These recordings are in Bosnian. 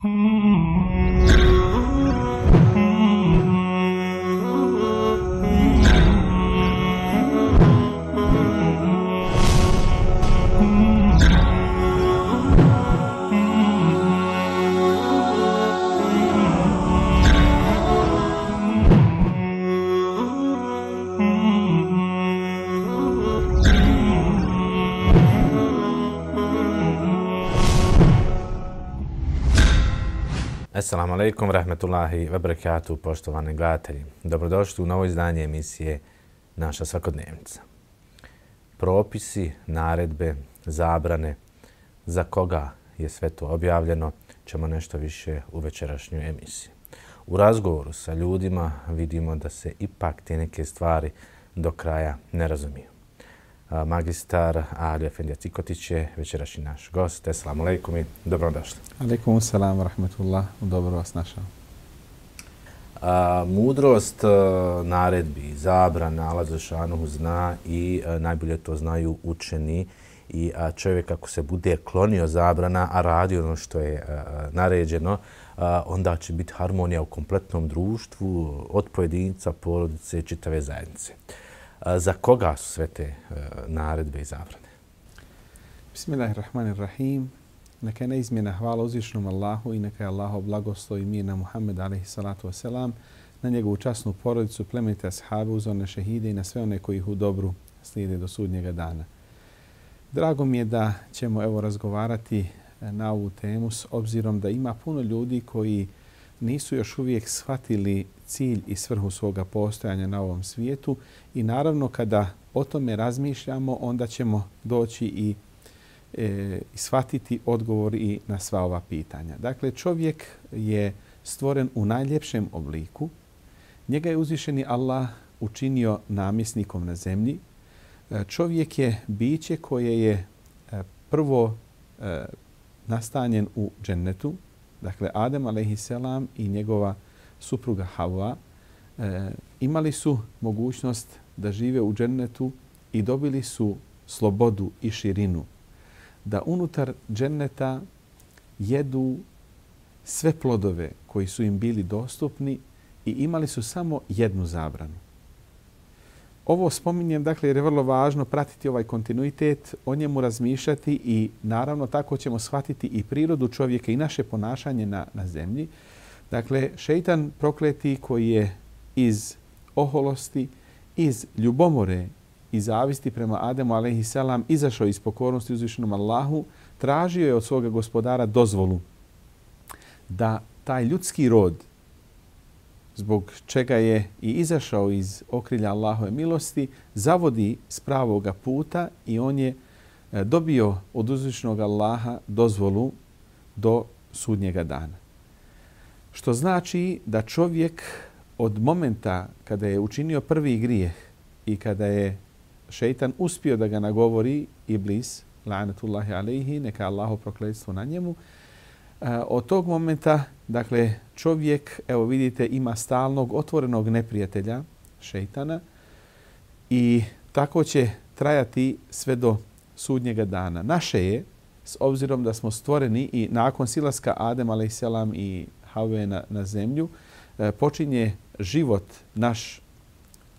Assalamu alaikum, rahmetullahi wa barakatuh, poštovani gledatelji. Dobrodošli u novo izdanje emisije Naša svakodnevnica. Propisi, naredbe, zabrane, za koga je sve to objavljeno, ćemo nešto više u večerašnjoj emisiji. U razgovoru sa ljudima vidimo da se ipak te neke stvari do kraja ne razumiju magistar Ali Efendija Cikotić je večerašnji naš gost. Assalamu alaikum i dobrodošli. Alaikum salam wa rahmatullah. Dobro vas našao. A, mudrost a, naredbi, zabrana, Allah Zašanuhu zna i a, najbolje to znaju učeni i a, čovjek ako se bude klonio zabrana, a radi ono što je a, naređeno, a, onda će biti harmonija u kompletnom društvu od pojedinca, porodice, čitave zajednice. Za koga su sve te e, naredbe i zabrane? Bismillahirrahmanirrahim. Neka je neizmjena hvala uzvišnom Allahu i neka je Allaho blagoslovi i mir na Muhammed a.s. na njegovu časnu porodicu, plemenite ashabe, uzorne šehide i na sve one koji ih u dobru slijede do sudnjega dana. Drago mi je da ćemo evo razgovarati e, na ovu temu s obzirom da ima puno ljudi koji nisu još uvijek shvatili cilj i svrhu svoga postojanja na ovom svijetu i naravno kada o tome razmišljamo onda ćemo doći i e, shvatiti odgovor i na sva ova pitanja. Dakle, čovjek je stvoren u najljepšem obliku. Njega je uzvišeni Allah učinio namjesnikom na zemlji. E, čovjek je biće koje je e, prvo e, nastanjen u džennetu, dakle Adem a.s. i njegova supruga Havva e, imali su mogućnost da žive u džennetu i dobili su slobodu i širinu. Da unutar dženneta jedu sve plodove koji su im bili dostupni i imali su samo jednu zabranu. Ovo spominjem, dakle, jer je vrlo važno pratiti ovaj kontinuitet, o njemu razmišljati i naravno tako ćemo shvatiti i prirodu čovjeka i naše ponašanje na, na zemlji. Dakle, šeitan prokleti koji je iz oholosti, iz ljubomore i zavisti prema Ademu a.s. izašao iz pokornosti uzvišenom Allahu, tražio je od svoga gospodara dozvolu da taj ljudski rod, zbog čega je i izašao iz okrilja Allahove milosti, zavodi s pravoga puta i on je e, dobio od uzvišnog Allaha dozvolu do sudnjega dana. Što znači da čovjek od momenta kada je učinio prvi grijeh i kada je šeitan uspio da ga nagovori iblis, la'anatullahi alaihi, neka Allaho prokledstvo na njemu, e, od tog momenta, dakle, čovjek, evo vidite, ima stalnog otvorenog neprijatelja, šeitana, i tako će trajati sve do sudnjega dana. Naše je, s obzirom da smo stvoreni i nakon silaska Adem a.s. i Havve na, na zemlju, e, počinje život naš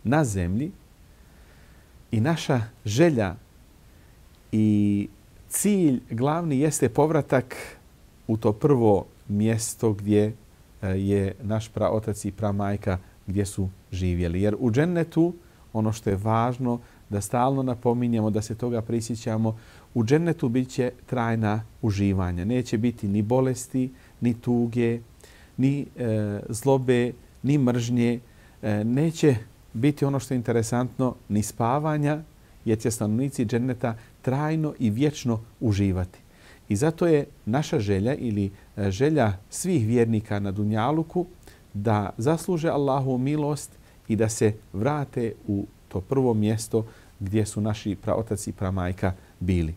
na zemlji i naša želja i cilj glavni jeste povratak u to prvo mjesto gdje e, je naš praotac i pramajka gdje su živjeli. Jer u džennetu ono što je važno da stalno napominjemo, da se toga prisjećamo, u džennetu bit će trajna uživanja. Neće biti ni bolesti, ni tuge, ni e, zlobe, ni mržnje. E, neće biti ono što je interesantno, ni spavanja, jer će stanovnici dženneta trajno i vječno uživati. I zato je naša želja ili e, želja svih vjernika na Dunjaluku da zasluže Allahu milost i da se vrate u to prvo mjesto gdje su naši praotaci i pramajka bili.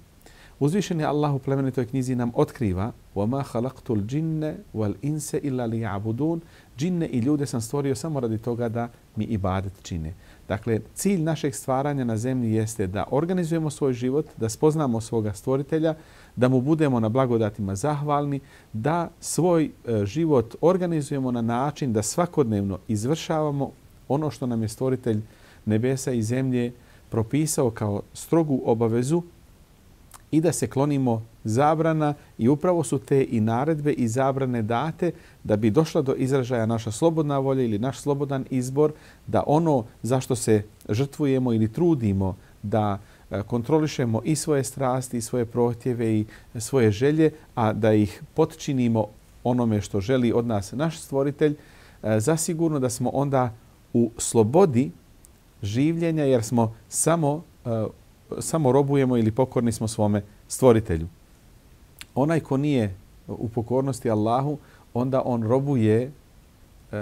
Uzvišeni Allah u plemenitoj knjizi nam otkriva وَمَا خَلَقْتُ الْجِنَّ وَالْإِنْسَ إِلَّا لِيَعْبُدُونَ Džinne i ljude sam stvorio samo radi toga da mi ibadet čine. Dakle, cilj našeg stvaranja na zemlji jeste da organizujemo svoj život, da spoznamo svoga stvoritelja, da mu budemo na blagodatima zahvalni, da svoj e, život organizujemo na način da svakodnevno izvršavamo ono što nam je stvoritelj nebesa i zemlje propisao kao strogu obavezu i da se klonimo zabrana i upravo su te i naredbe i zabrane date da bi došla do izražaja naša slobodna volja ili naš slobodan izbor da ono zašto se žrtvujemo ili trudimo da e, kontrolišemo i svoje strasti i svoje prohtjeve i svoje želje, a da ih potčinimo onome što želi od nas naš stvoritelj, e, zasigurno da smo onda u slobodi življenja jer smo samo, e, samo robujemo ili pokorni smo svome stvoritelju. Onaj ko nije u pokornosti Allahu, onda on robuje uh,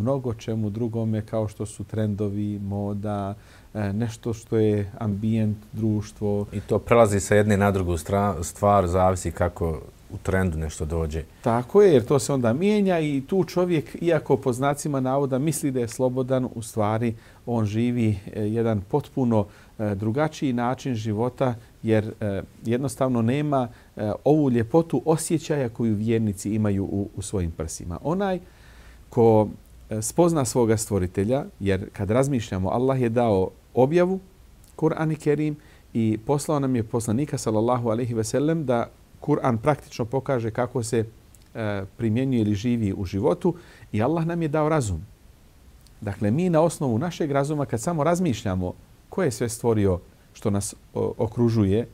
mnogo čemu drugome kao što su trendovi, moda, uh, nešto što je ambijent, društvo. I to prelazi sa jedne na drugu stvar, zavisi kako u trendu nešto dođe. Tako je, jer to se onda mijenja i tu čovjek, iako po znacima navoda misli da je slobodan, u stvari on živi e, jedan potpuno e, drugačiji način života, jer e, jednostavno nema e, ovu ljepotu osjećaja koju vjernici imaju u, u svojim prsima. Onaj ko e, spozna svoga stvoritelja, jer kad razmišljamo, Allah je dao objavu, Kur'an i Kerim, i poslao nam je poslanika, sallallahu alaihi ve sellem, da Kur'an praktično pokaže kako se e, primjenjuje ili živi u životu i Allah nam je dao razum. Dakle, mi na osnovu našeg razuma, kad samo razmišljamo ko je sve stvorio što nas okružuje,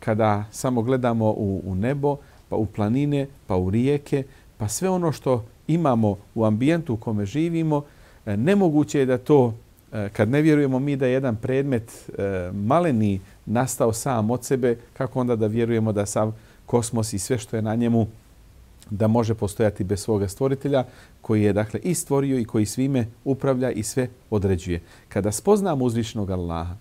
kada samo gledamo u, u nebo, pa u planine, pa u rijeke, pa sve ono što imamo u ambijentu u kome živimo, e, nemoguće je da to, e, kad ne vjerujemo mi da je jedan predmet e, maleni nastao sam od sebe, kako onda da vjerujemo da sam kosmos i sve što je na njemu da može postojati bez svoga stvoritelja koji je dakle i stvorio i koji svime upravlja i sve određuje. Kada spoznamo uzvišnog Allaha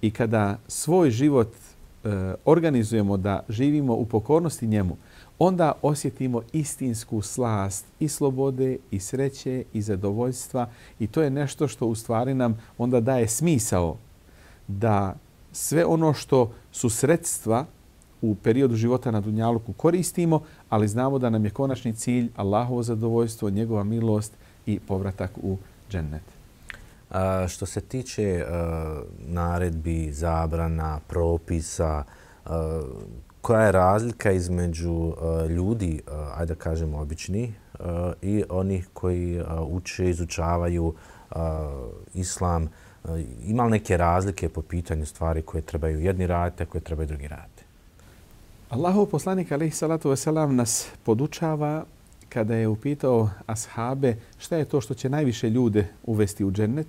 i kada svoj život e, organizujemo da živimo u pokornosti njemu, onda osjetimo istinsku slast i slobode i sreće i zadovoljstva i to je nešto što u stvari nam onda daje smisao da sve ono što su sredstva u periodu života na Dunjaluku koristimo, ali znamo da nam je konačni cilj Allahovo zadovoljstvo, njegova milost i povratak u džennet. A, što se tiče a, naredbi, zabrana, propisa, a, koja je razlika između e, ljudi, ajde da kažemo obični, i onih koji uče, izučavaju islam, ima li neke razlike po pitanju stvari koje trebaju jedni raditi, a koje trebaju drugi raditi? Allahov poslanik alejhi salatu ve nas podučava kada je upitao ashabe šta je to što će najviše ljude uvesti u džennet.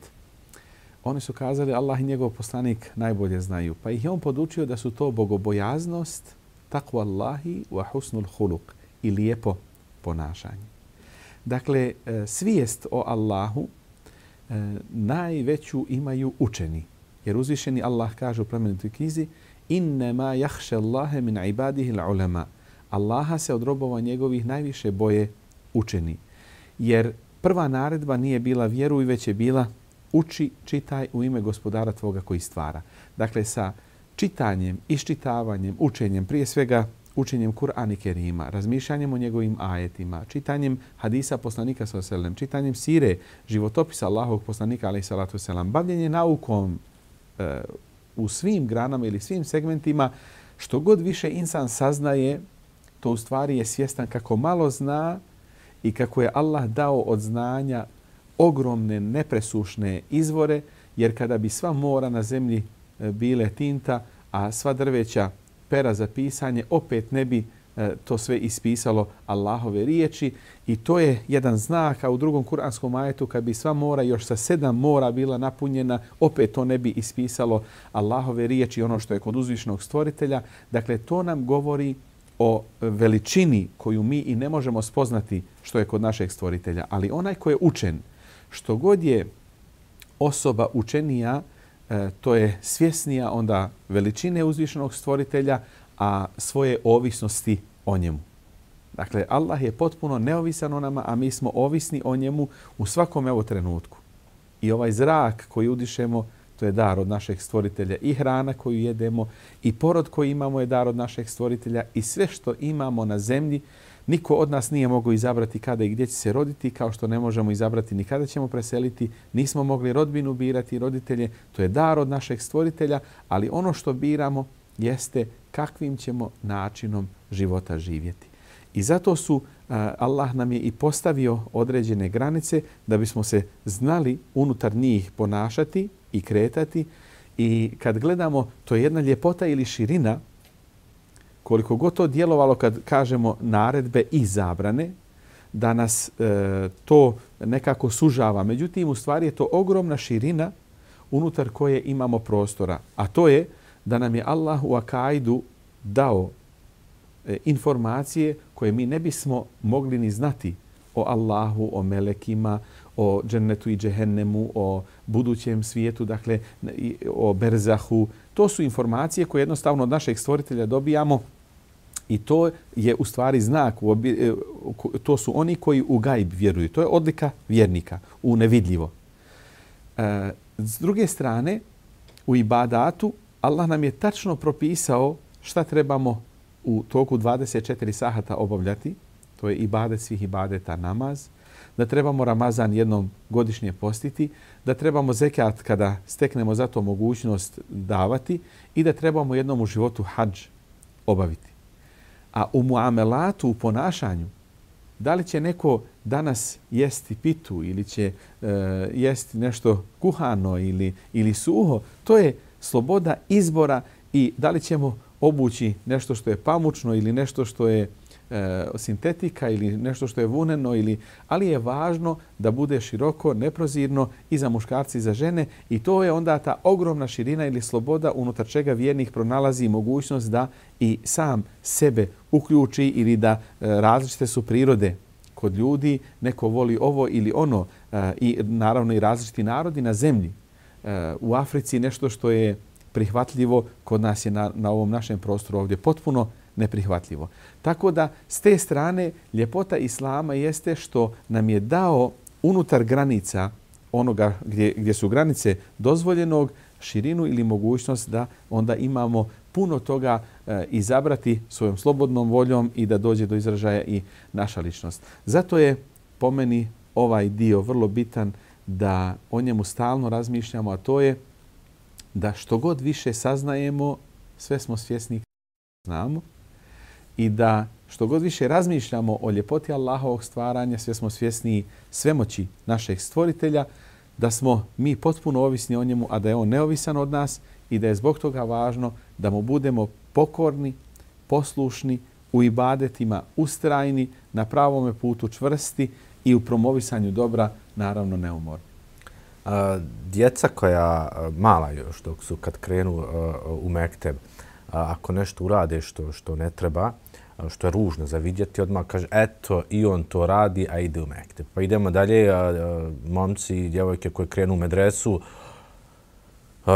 Oni su kazali Allah i njegov poslanik najbolje znaju. Pa ih je on podučio da su to bogobojaznost, takva Allahi wa husnul huluk i lijepo ponašanje. Dakle, e, svijest o Allahu e, najveću imaju učeni. Jer uzvišeni Allah kaže u plemenitoj knjizi innema jahše Allahe min ibadihi l'ulema. Allaha se od robova njegovih najviše boje učeni. Jer prva naredba nije bila vjeru već je bila uči, čitaj u ime gospodara tvoga koji stvara. Dakle, sa čitanjem, iščitavanjem, učenjem, prije svega učenjem Kur'ana i Kerima, razmišljanjem o njegovim ajetima, čitanjem hadisa poslanika s.a.v. čitanjem sire, životopisa Allahovog poslanika a.s. bavljenje naukom, e, u svim granama ili svim segmentima, što god više insan saznaje, to u stvari je svjestan kako malo zna i kako je Allah dao od znanja ogromne, nepresušne izvore, jer kada bi sva mora na zemlji e, bile tinta, a sva drveća pera za pisanje, opet ne bi e, to sve ispisalo Allahove riječi i to je jedan znak, a u drugom kuranskom ajetu kad bi sva mora još sa sedam mora bila napunjena, opet to ne bi ispisalo Allahove riječi, ono što je kod uzvišnog stvoritelja. Dakle, to nam govori o veličini koju mi i ne možemo spoznati što je kod našeg stvoritelja. Ali onaj ko je učen, što god je osoba učenija, e, to je svjesnija onda veličine uzvišenog stvoritelja, a svoje ovisnosti o njemu. Dakle, Allah je potpuno neovisan o nama, a mi smo ovisni o njemu u svakom evo trenutku. I ovaj zrak koji udišemo, to je dar od našeg stvoritelja. I hrana koju jedemo, i porod koji imamo je dar od našeg stvoritelja. I sve što imamo na zemlji, niko od nas nije mogao izabrati kada i gdje će se roditi, kao što ne možemo izabrati ni kada ćemo preseliti. Nismo mogli rodbinu birati, roditelje. To je dar od našeg stvoritelja, ali ono što biramo jeste kakvim ćemo načinom života živjeti. I zato su Allah nam je i postavio određene granice da bismo se znali unutar njih ponašati i kretati. I kad gledamo, to je jedna ljepota ili širina, koliko god to djelovalo kad kažemo naredbe i zabrane, da nas e, to nekako sužava. Međutim, u stvari je to ogromna širina unutar koje imamo prostora. A to je da nam je Allah u Akaidu dao e, informacije koje mi ne bismo mogli ni znati o Allahu, o melekima, o džennetu i džehennemu, o budućem svijetu, dakle o berzahu. To su informacije koje jednostavno od našeg stvoritelja dobijamo i to je u stvari znak, e, to su oni koji u gajb vjeruju. To je odlika vjernika, u nevidljivo. E, s druge strane, u ibadatu Allah nam je tačno propisao šta trebamo u toku 24 sahata obavljati. To je ibadet svih ibadeta namaz. Da trebamo Ramazan jednom godišnje postiti. Da trebamo zekat kada steknemo za to mogućnost davati. I da trebamo jednom u životu hađ obaviti. A u muamelatu, u ponašanju, da li će neko danas jesti pitu ili će e, jesti nešto kuhano ili, ili suho, to je sloboda izbora i da li ćemo obući nešto što je pamučno ili nešto što je e, sintetika ili nešto što je vuneno ili ali je važno da bude široko, neprozirno i za muškarci i za žene i to je onda ta ogromna širina ili sloboda unutar čega vjernik pronalazi mogućnost da i sam sebe uključi ili da e, različite su prirode. Kod ljudi, neko voli ovo ili ono e, i naravno i različiti narodi na zemlji. E, u Africi nešto što je prihvatljivo, kod nas je na, na ovom našem prostoru ovdje potpuno neprihvatljivo. Tako da s te strane ljepota Islama jeste što nam je dao unutar granica onoga gdje, gdje su granice dozvoljenog širinu ili mogućnost da onda imamo puno toga e, izabrati svojom slobodnom voljom i da dođe do izražaja i naša ličnost. Zato je po meni ovaj dio vrlo bitan da o njemu stalno razmišljamo, a to je da što god više saznajemo, sve smo svjesni znamo i da što god više razmišljamo o ljepoti Allahovog stvaranja, sve smo svjesni svemoći našeg stvoritelja, da smo mi potpuno ovisni o njemu, a da je on neovisan od nas i da je zbog toga važno da mu budemo pokorni, poslušni, u ibadetima ustrajni, na pravome putu čvrsti i u promovisanju dobra, naravno neumorni. A, djeca koja mala još dok su kad krenu u mekteb, ako nešto urade što što ne treba, što je ružno za vidjeti, odmah kaže eto i on to radi, a ide u mekte. Pa idemo dalje, momci i djevojke koji krenu u medresu, Uh,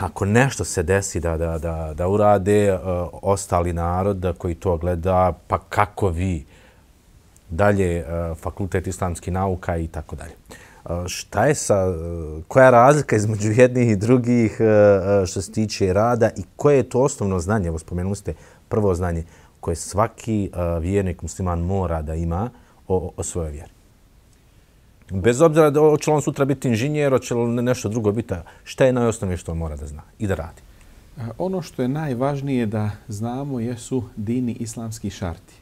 ako nešto se desi da, da, da, da urade uh, ostali narod koji to gleda, pa kako vi dalje uh, fakultet islamskih nauka i tako dalje. Šta je sa, e, koja je razlika između jednih i drugih e, e, što se tiče rada i koje je to osnovno znanje? Evo spomenuli ste prvo znanje koje svaki vjernik musliman mora da ima o, o svojoj vjeri. Bez obzira da će on sutra biti inženjer, će li nešto drugo biti, šta je najosnovnije što on mora da zna i da radi? Ono što je najvažnije da znamo jesu dini islamski šarti.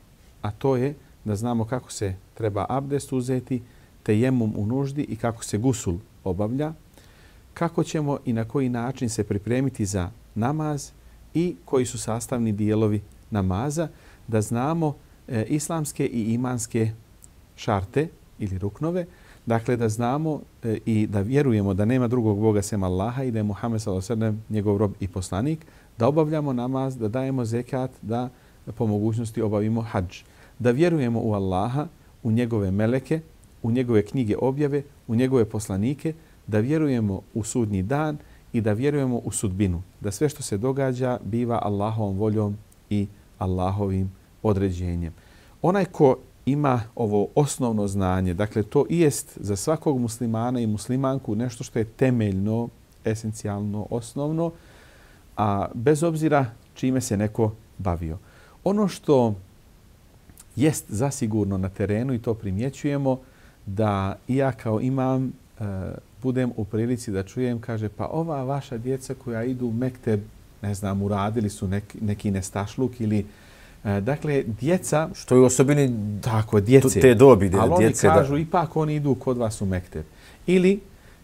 A to je da znamo kako se treba abdest uzeti, tejemum u nuždi i kako se gusul obavlja, kako ćemo i na koji način se pripremiti za namaz i koji su sastavni dijelovi namaza, da znamo e, islamske i imanske šarte ili ruknove, dakle da znamo e, i da vjerujemo da nema drugog Boga sem Allaha i da je Muhammed s.a.v. njegov rob i poslanik, da obavljamo namaz, da dajemo zekat, da po mogućnosti obavimo hađ. Da vjerujemo u Allaha, u njegove meleke, u njegove knjige objave, u njegove poslanike, da vjerujemo u sudnji dan i da vjerujemo u sudbinu. Da sve što se događa biva Allahovom voljom i Allahovim određenjem. Onaj ko ima ovo osnovno znanje, dakle to i jest za svakog muslimana i muslimanku nešto što je temeljno, esencijalno, osnovno, a bez obzira čime se neko bavio. Ono što jest zasigurno na terenu i to primjećujemo, da ja kao imam e, budem u prilici da čujem, kaže, pa ova vaša djeca koja idu u Mekteb, ne znam, uradili su neki, neki nestašluk ili e, Dakle, djeca... Što je u osobini tako, djece, te dobi djece. Ali oni kažu, da... ipak oni idu kod vas u Mekteb. Ili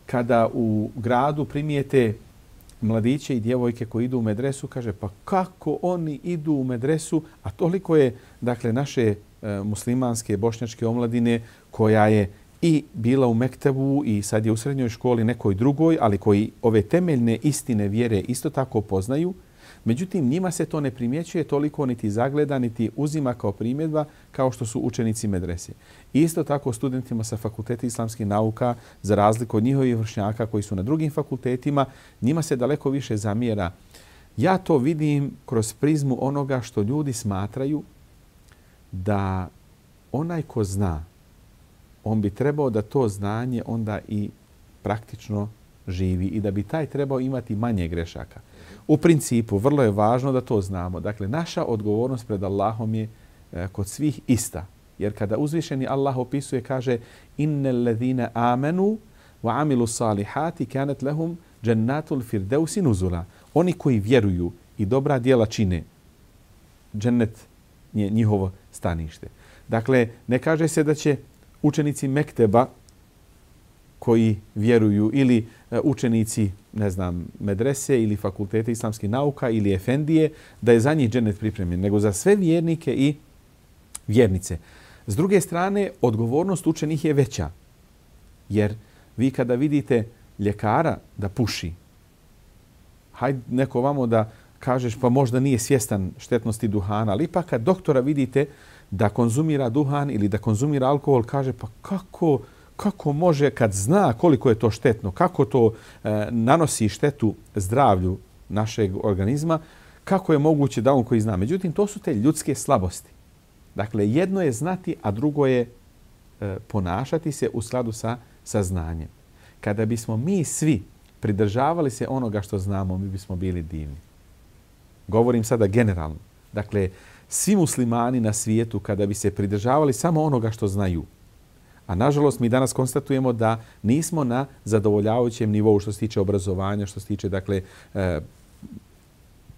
kada u gradu primijete mladiće i djevojke koji idu u medresu, kaže, pa kako oni idu u medresu, a toliko je, dakle, naše E, muslimanske, bošnjačke omladine koja je i bila u Mektebu i sad je u srednjoj školi nekoj drugoj, ali koji ove temeljne istine vjere isto tako poznaju. Međutim, njima se to ne primjećuje toliko niti zagleda, niti uzima kao primjedba kao što su učenici medrese. Isto tako studentima sa fakulteta islamskih nauka, za razliku od njihovih vršnjaka koji su na drugim fakultetima, njima se daleko više zamjera. Ja to vidim kroz prizmu onoga što ljudi smatraju da onaj ko zna, on bi trebao da to znanje onda i praktično živi i da bi taj trebao imati manje grešaka. U principu, vrlo je važno da to znamo. Dakle, naša odgovornost pred Allahom je e, kod svih ista. Jer kada uzvišeni Allah opisuje, kaže inne ledine amenu wa amilu salihati kanet lehum džennatul firdeusi nuzula. Oni koji vjeruju i dobra dijela čine, džennet je njihovo stanište. Dakle, ne kaže se da će učenici Mekteba koji vjeruju ili e, učenici, ne znam, medrese ili fakultete islamskih nauka ili efendije, da je za njih dženet pripremljen, nego za sve vjernike i vjernice. S druge strane, odgovornost učenih je veća. Jer vi kada vidite ljekara da puši, hajde neko vamo da kažeš pa možda nije svjestan štetnosti duhana, ali ipak kad doktora vidite da konzumira duhan ili da konzumira alkohol, kaže pa kako, kako može kad zna koliko je to štetno, kako to e, nanosi štetu zdravlju našeg organizma, kako je moguće da on koji zna. Međutim, to su te ljudske slabosti. Dakle, jedno je znati, a drugo je e, ponašati se u skladu sa saznanjem. Kada bismo mi svi pridržavali se onoga što znamo, mi bismo bili divni. Govorim sada generalno. Dakle, svi muslimani na svijetu kada bi se pridržavali samo onoga što znaju. A nažalost mi danas konstatujemo da nismo na zadovoljavajućem nivou što se tiče obrazovanja, što se tiče dakle e,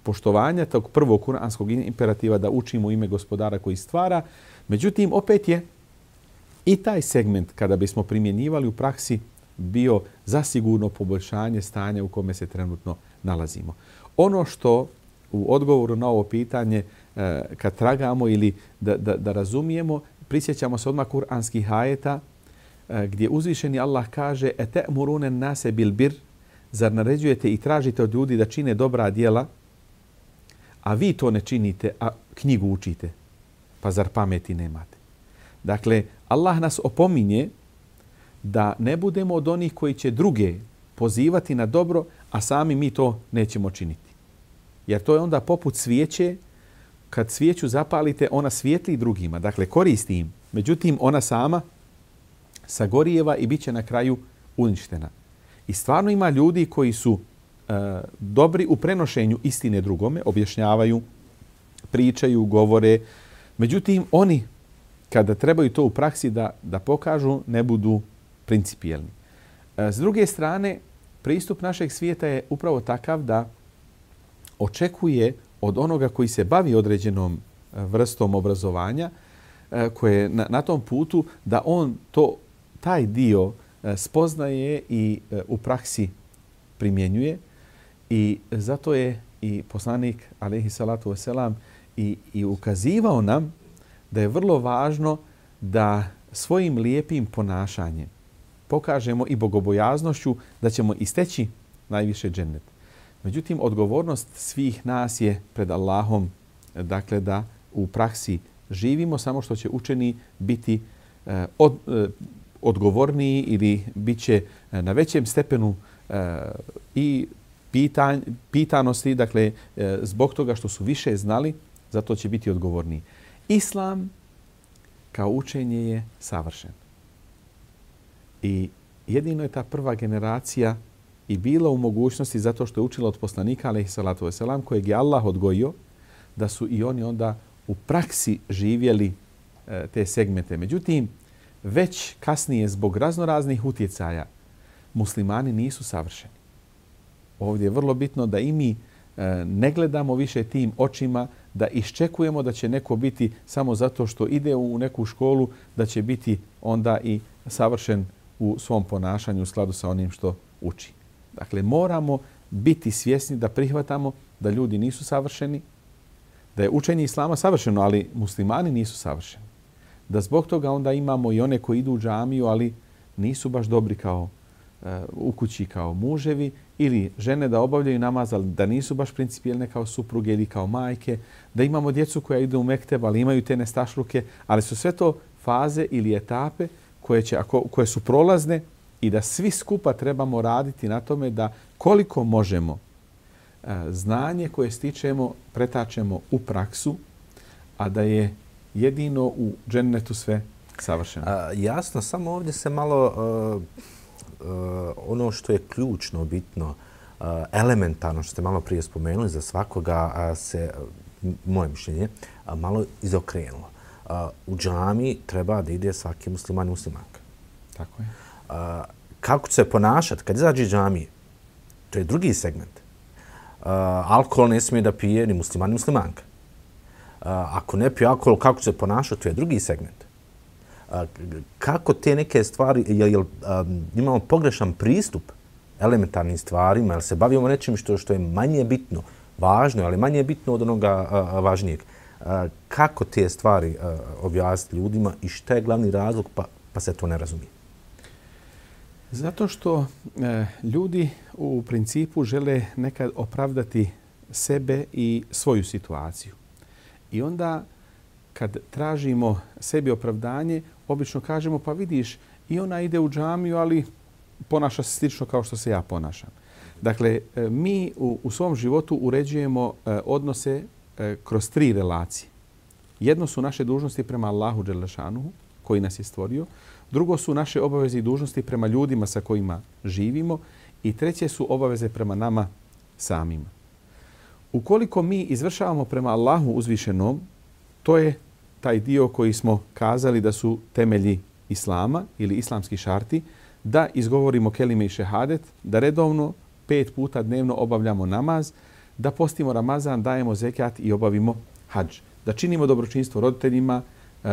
poštovanja tog prvog kuranskog imperativa da učimo ime gospodara koji stvara. Međutim, opet je i taj segment kada bismo primjenjivali u praksi bio zasigurno poboljšanje stanja u kome se trenutno nalazimo. Ono što u odgovoru na ovo pitanje e, kad tragamo ili da, da, da razumijemo, prisjećamo se odmah kuranskih ajeta e, gdje uzvišeni Allah kaže ete murunen nase bil bir, zar naređujete i tražite od ljudi da čine dobra dijela, a vi to ne činite, a knjigu učite, pa zar pameti nemate? Dakle, Allah nas opominje da ne budemo od onih koji će druge pozivati na dobro, a sami mi to nećemo činiti. Jer to je onda poput svijeće kad svijeću zapalite, ona svijetli drugima, dakle koristi im. Međutim, ona sama sagorijeva i bit će na kraju uništena. I stvarno ima ljudi koji su e, dobri u prenošenju istine drugome, objašnjavaju, pričaju, govore. Međutim, oni kada trebaju to u praksi da, da pokažu, ne budu principijelni. E, s druge strane, pristup našeg svijeta je upravo takav da očekuje od onoga koji se bavi određenom e, vrstom obrazovanja e, koje je na, na tom putu da on to taj dio e, spoznaje i u praksi primjenjuje i zato je i poslanik alejhi salatu vesselam i, i ukazivao nam da je vrlo važno da svojim lijepim ponašanjem pokažemo i bogobojaznošću da ćemo isteći najviše džennet. Međutim, odgovornost svih nas je pred Allahom, dakle da u praksi živimo samo što će učeni biti e, od, e, odgovorniji ili bit će e, na većem stepenu i pitan, pitanosti, dakle zbog toga što su više znali zato će biti odgovorniji. Islam kao učenje je savršen. I jedino je ta prva generacija i bila u mogućnosti zato što je učila od poslanika alaihi salatu ve selam kojeg je Allah odgojio da su i oni onda u praksi živjeli e, te segmente. Međutim, već kasnije zbog raznoraznih utjecaja muslimani nisu savršeni. Ovdje je vrlo bitno da i mi e, ne gledamo više tim očima, da iščekujemo da će neko biti samo zato što ide u neku školu, da će biti onda i savršen u svom ponašanju u skladu sa onim što uči. Dakle, moramo biti svjesni da prihvatamo da ljudi nisu savršeni, da je učenje islama savršeno, ali muslimani nisu savršeni. Da zbog toga onda imamo i one koji idu u džamiju, ali nisu baš dobri kao uh, u kući kao muževi ili žene da obavljaju namaz, ali da nisu baš principijelne kao supruge ili kao majke, da imamo djecu koja idu u mekteb, ali imaju te nestašluke, ali su sve to faze ili etape koje, će, ako, koje su prolazne i da svi skupa trebamo raditi na tome da koliko možemo e, znanje koje stičemo pretačemo u praksu, a da je jedino u džennetu sve savršeno. A, jasno, samo ovdje se malo uh, uh, ono što je ključno, bitno, uh, elementarno, što ste malo prije spomenuli, za svakoga uh, se, uh, moje mišljenje, uh, malo izokrenulo. Uh, u džami treba da ide svaki musliman i muslimanka. Tako je a, kako se ponašati kad izađe iz džamije? To je drugi segment. Uh, alkohol ne smije da pije ni musliman ni muslimanka. Uh, ako ne pije alkohol, kako se ponašati? To je drugi segment. Uh, kako te neke stvari, jel, jel um, imamo pogrešan pristup elementarnim stvarima, jel se bavimo nečim što, što je manje bitno, važno, ali manje bitno od onoga uh, važnijeg. Uh, kako te stvari uh, objasniti ljudima i šta je glavni razlog pa, pa se to ne razumije? Zato što e, ljudi u principu žele nekad opravdati sebe i svoju situaciju. I onda kad tražimo sebi opravdanje, obično kažemo pa vidiš i ona ide u džamiju, ali ponaša se slično kao što se ja ponašam. Dakle, e, mi u, u svom životu uređujemo e, odnose e, kroz tri relacije. Jedno su naše dužnosti prema Allahu Đelešanuhu, koji nas je stvorio. Drugo su naše obaveze i dužnosti prema ljudima sa kojima živimo. I treće su obaveze prema nama samima. Ukoliko mi izvršavamo prema Allahu uzvišenom, to je taj dio koji smo kazali da su temelji Islama ili islamski šarti, da izgovorimo kelime i šehadet, da redovno pet puta dnevno obavljamo namaz, da postimo Ramazan, dajemo zekat i obavimo hađ. Da činimo dobročinstvo roditeljima,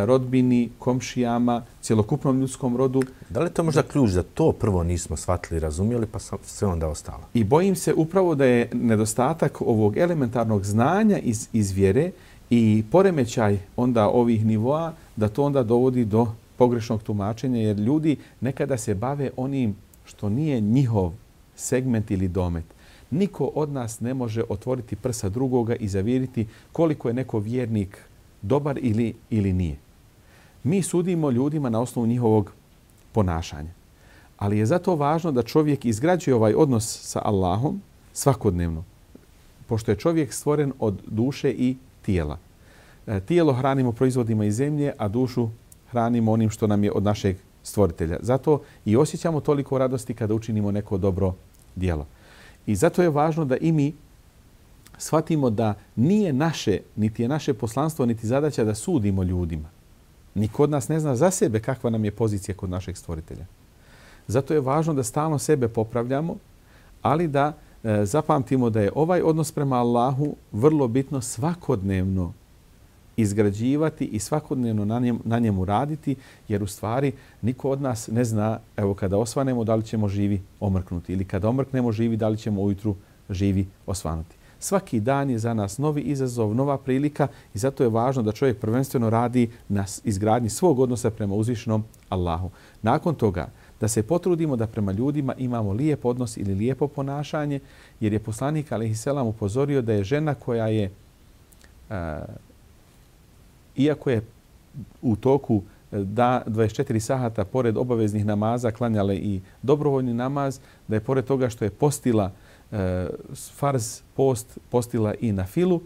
rodbini, komšijama, cjelokupnom ljudskom rodu. Da li to možda ključ da to prvo nismo shvatili, razumijeli, pa sve onda ostalo? I bojim se upravo da je nedostatak ovog elementarnog znanja iz, iz vjere i poremećaj onda ovih nivoa da to onda dovodi do pogrešnog tumačenja, jer ljudi nekada se bave onim što nije njihov segment ili domet. Niko od nas ne može otvoriti prsa drugoga i zavjeriti koliko je neko vjernik dobar ili, ili nije. Mi sudimo ljudima na osnovu njihovog ponašanja. Ali je zato važno da čovjek izgrađuje ovaj odnos sa Allahom svakodnevno. Pošto je čovjek stvoren od duše i tijela. E, tijelo hranimo proizvodima iz zemlje, a dušu hranimo onim što nam je od našeg stvoritelja. Zato i osjećamo toliko radosti kada učinimo neko dobro dijelo. I zato je važno da i mi shvatimo da nije naše, niti je naše poslanstvo, niti zadaća da sudimo ljudima. Niko od nas ne zna za sebe kakva nam je pozicija kod našeg stvoritelja. Zato je važno da stalno sebe popravljamo, ali da e, zapamtimo da je ovaj odnos prema Allahu vrlo bitno svakodnevno izgrađivati i svakodnevno na, njemu, na njemu raditi, jer u stvari niko od nas ne zna, evo kada osvanemo, da li ćemo živi omrknuti ili kada omrknemo živi, da li ćemo ujutru živi osvanuti. Svaki dan je za nas novi izazov, nova prilika i zato je važno da čovjek prvenstveno radi na izgradnji svog odnosa prema uzvišenom Allahu. Nakon toga, da se potrudimo da prema ljudima imamo lijep odnos ili lijepo ponašanje, jer je poslanik a.s. upozorio da je žena koja je, uh, iako je u toku e, da 24 sahata pored obaveznih namaza klanjale i dobrovoljni namaz, da je pored toga što je postila uh, E, farz post postila i na filu,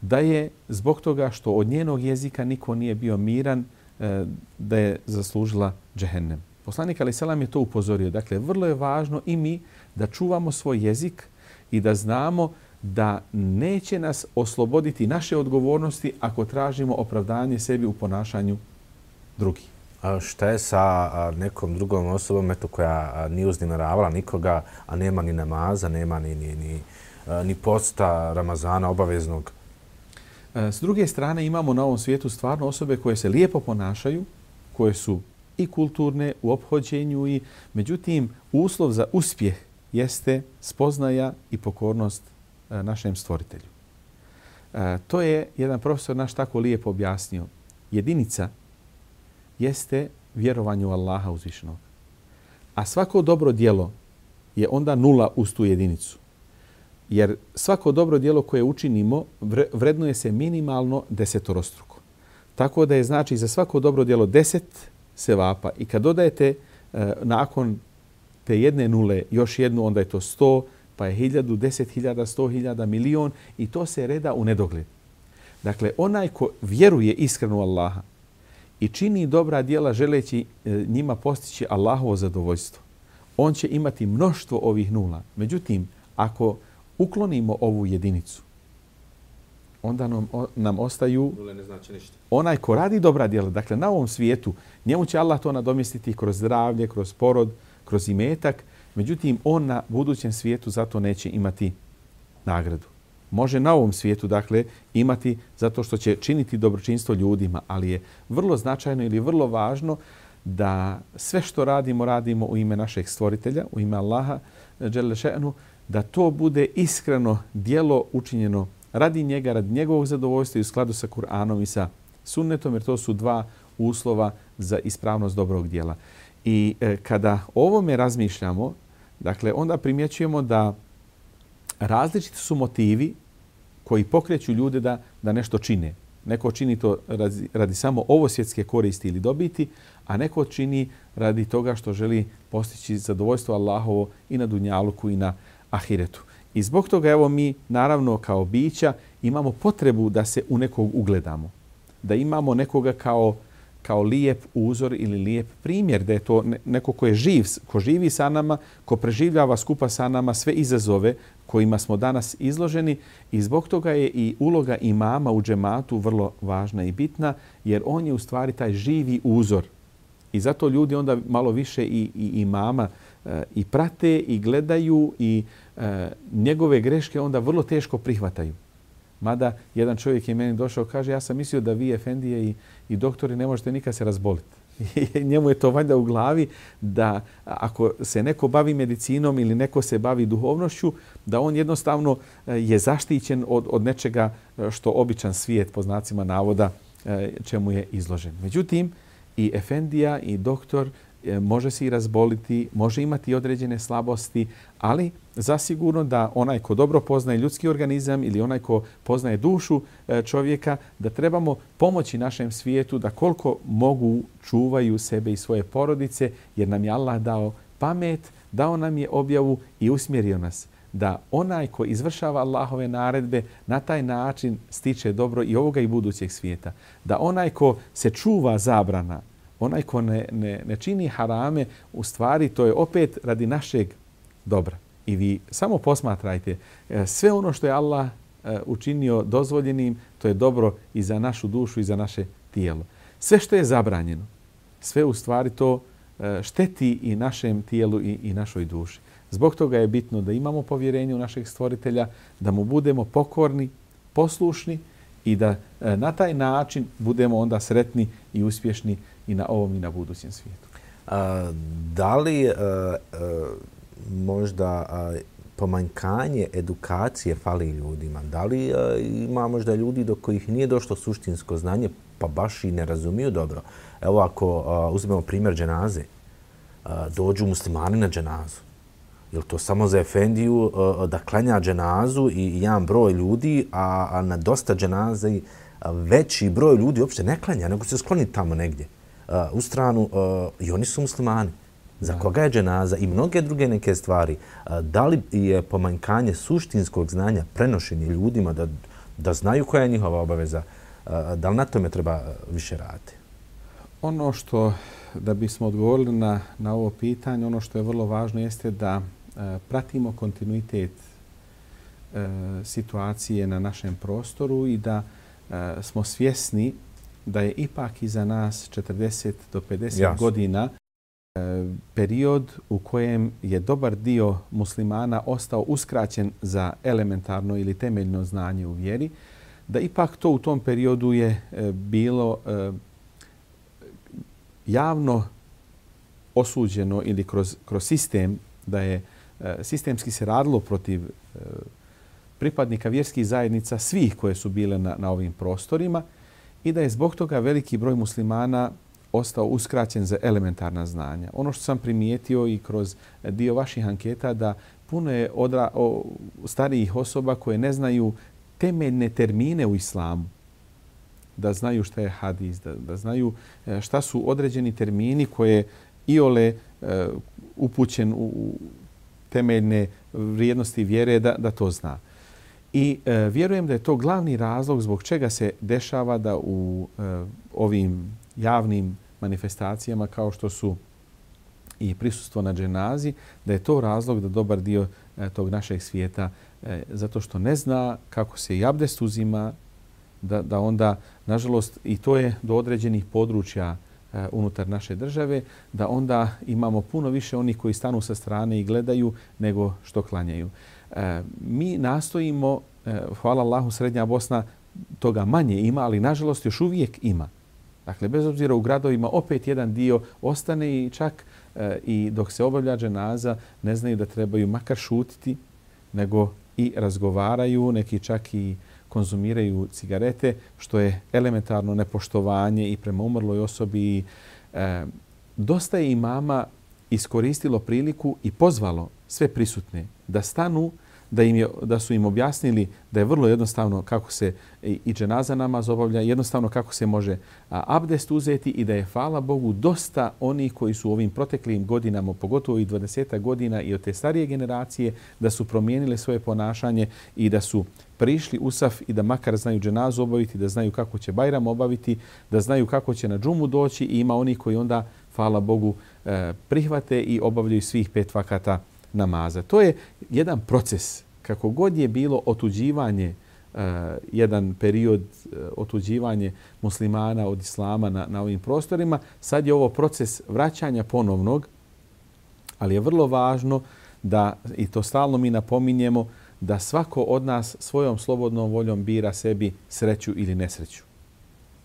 da je zbog toga što od njenog jezika niko nije bio miran, e, da je zaslužila džehennem. Poslanik Ali Selam je to upozorio. Dakle, vrlo je važno i mi da čuvamo svoj jezik i da znamo da neće nas osloboditi naše odgovornosti ako tražimo opravdanje sebi u ponašanju drugih. A šta je sa nekom drugom osobom eto, koja nije uznemeravala nikoga, a nema ni namaza, nema ni, ni, ni, ni posta Ramazana obaveznog? E, s druge strane imamo na ovom svijetu stvarno osobe koje se lijepo ponašaju, koje su i kulturne u obhođenju i međutim uslov za uspjeh jeste spoznaja i pokornost e, našem stvoritelju. E, to je jedan profesor naš tako lijepo objasnio. Jedinica jeste vjerovanje u Allaha uzvišenog. A svako dobro dijelo je onda nula uz tu jedinicu. Jer svako dobro dijelo koje učinimo vrednuje se minimalno desetorostruko. Tako da je znači za svako dobro dijelo deset sevapa. I kad dodajete e, nakon te jedne nule još jednu, onda je to sto, pa je hiljadu, deset hiljada, sto hiljada, milion i to se reda u nedogled. Dakle, onaj ko vjeruje iskreno u Allaha i čini dobra dijela želeći e, njima postići Allahovo zadovoljstvo, on će imati mnoštvo ovih nula. Međutim, ako uklonimo ovu jedinicu, onda nam, nam ostaju ne znači ništa. onaj ko radi dobra djela. Dakle, na ovom svijetu njemu će Allah to nadomjestiti kroz zdravlje, kroz porod, kroz imetak. Međutim, on na budućem svijetu zato neće imati nagradu. Može na ovom svijetu, dakle, imati zato što će činiti dobročinstvo ljudima, ali je vrlo značajno ili vrlo važno da sve što radimo, radimo u ime našeg stvoritelja, u ime Allaha, eh, da to bude iskreno dijelo učinjeno radi njega, radi njegovog zadovoljstva i u skladu sa Kur'anom i sa sunnetom, jer to su dva uslova za ispravnost dobrog dijela. I e, kada o ovome razmišljamo, dakle, onda primjećujemo da različiti su motivi koji pokreću ljude da, da nešto čine. Neko čini to radi, radi samo ovo svjetske koristi ili dobiti, a neko čini radi toga što želi postići zadovoljstvo Allahovo i na Dunjaluku i na Ahiretu. I zbog toga evo mi naravno kao bića imamo potrebu da se u nekog ugledamo. Da imamo nekoga kao, kao lijep uzor ili lijep primjer. Da je to neko ko je živ, ko živi sa nama, ko preživljava skupa sa nama sve izazove kojima smo danas izloženi. I zbog toga je i uloga imama u džematu vrlo važna i bitna jer on je u stvari taj živi uzor. I zato ljudi onda malo više i, i imama e, i prate i gledaju i e, njegove greške onda vrlo teško prihvataju. Mada jedan čovjek je meni došao kaže ja sam mislio da vi Efendije i, i doktori ne možete nikad se razboliti. Njemu je to valjda u glavi da ako se neko bavi medicinom ili neko se bavi duhovnošću, da on jednostavno e, je zaštićen od, od nečega e, što običan svijet po znacima navoda e, čemu je izložen. Međutim, i Efendija i doktor E, može se i razboliti, može imati određene slabosti, ali zasigurno da onaj ko dobro poznaje ljudski organizam ili onaj ko poznaje dušu e, čovjeka, da trebamo pomoći našem svijetu da koliko mogu čuvaju sebe i svoje porodice, jer nam je Allah dao pamet, dao nam je objavu i usmjerio nas da onaj ko izvršava Allahove naredbe na taj način stiče dobro i ovoga i budućeg svijeta. Da onaj ko se čuva zabrana, onaj ko ne, ne, ne čini harame, u stvari to je opet radi našeg dobra. I vi samo posmatrajte, e, sve ono što je Allah e, učinio dozvoljenim, to je dobro i za našu dušu i za naše tijelo. Sve što je zabranjeno, sve u stvari to e, šteti i našem tijelu i, i našoj duši. Zbog toga je bitno da imamo povjerenje u našeg stvoritelja, da mu budemo pokorni, poslušni i da na taj način budemo onda sretni i uspješni i na ovom i na budućem svijetu. A, da li a, a, možda a, pomanjkanje edukacije fali ljudima? Da li a, ima možda ljudi do kojih nije došlo suštinsko znanje pa baš i ne razumiju dobro? Evo ako a, uzmemo primjer dženaze, a, dođu muslimani na dženazu. Je to samo za Efendiju a, da klanja dženazu i jedan broj ljudi, a, a na dosta dženaze veći broj ljudi uopšte ne klanja, nego se skloni tamo negdje u stranu i oni su muslimani. Za koga je dženaza i mnoge druge neke stvari. Da li je pomanjkanje suštinskog znanja prenošenje ljudima da da znaju koja je njihova obaveza, da li na tome treba više raditi? Ono što, da bismo odgovorili na, na ovo pitanje, ono što je vrlo važno jeste da e, pratimo kontinuitet e, situacije na našem prostoru i da e, smo svjesni da je ipak iza nas 40 do 50 Jasno. godina e, period u kojem je dobar dio muslimana ostao uskraćen za elementarno ili temeljno znanje u vjeri, da ipak to u tom periodu je e, bilo e, javno osuđeno ili kroz, kroz sistem da je sistemski se radilo protiv pripadnika vjerskih zajednica svih koje su bile na, na ovim prostorima i da je zbog toga veliki broj muslimana ostao uskraćen za elementarna znanja. Ono što sam primijetio i kroz dio vaših anketa da puno je odra, o, starijih osoba koje ne znaju temeljne termine u islamu. Da znaju šta je hadis, da, da znaju e, šta su određeni termini koje iole e, upućen u temeljne vrijednosti vjere da, da to zna. I e, vjerujem da je to glavni razlog zbog čega se dešava da u e, ovim javnim manifestacijama kao što su i prisustvo na dženazi, da je to razlog da dobar dio e, tog našeg svijeta, e, zato što ne zna kako se i abdest uzima, da, da onda, nažalost, i to je do određenih područja e, unutar naše države, da onda imamo puno više onih koji stanu sa strane i gledaju nego što klanjaju. E, E, mi nastojimo, e, hvala Allahu, Srednja Bosna toga manje ima, ali nažalost još uvijek ima. Dakle, bez obzira u gradovima, opet jedan dio ostane i čak e, i dok se obavlja dženaza, ne znaju da trebaju makar šutiti, nego i razgovaraju, neki čak i konzumiraju cigarete, što je elementarno nepoštovanje i prema umrloj osobi. E, dosta je imama iskoristilo priliku i pozvalo sve prisutne da stanu da, im je, da su im objasnili da je vrlo jednostavno kako se i, dženaza namaz obavlja, jednostavno kako se može abdest uzeti i da je, hvala Bogu, dosta oni koji su u ovim proteklim godinama, pogotovo i 20 godina i od te starije generacije, da su promijenile svoje ponašanje i da su prišli u saf i da makar znaju dženazu obaviti, da znaju kako će Bajram obaviti, da znaju kako će na džumu doći i ima oni koji onda, hvala Bogu, e, prihvate i obavljaju svih pet vakata namaza. To je jedan proces. Kako god je bilo otuđivanje, eh, jedan period eh, otuđivanje muslimana od islama na, na ovim prostorima, sad je ovo proces vraćanja ponovnog, ali je vrlo važno da, i to stalno mi napominjemo, da svako od nas svojom slobodnom voljom bira sebi sreću ili nesreću.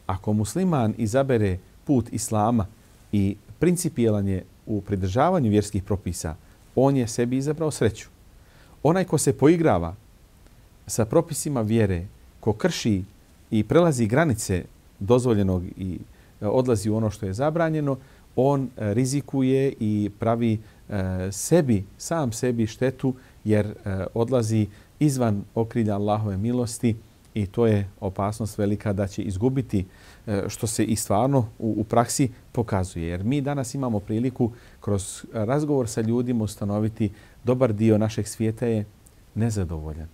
Ako musliman izabere put islama i principijelan je u pridržavanju vjerskih propisa, on je sebi izabrao sreću. Onaj ko se poigrava sa propisima vjere, ko krši i prelazi granice dozvoljenog i e, odlazi u ono što je zabranjeno, on e, rizikuje i pravi e, sebi, sam sebi štetu jer odlazi izvan okrilja Allahove milosti i to je opasnost velika da će izgubiti što se i stvarno u, u praksi pokazuje. Jer mi danas imamo priliku kroz razgovor sa ljudima ustanoviti dobar dio našeg svijeta je nezadovoljan.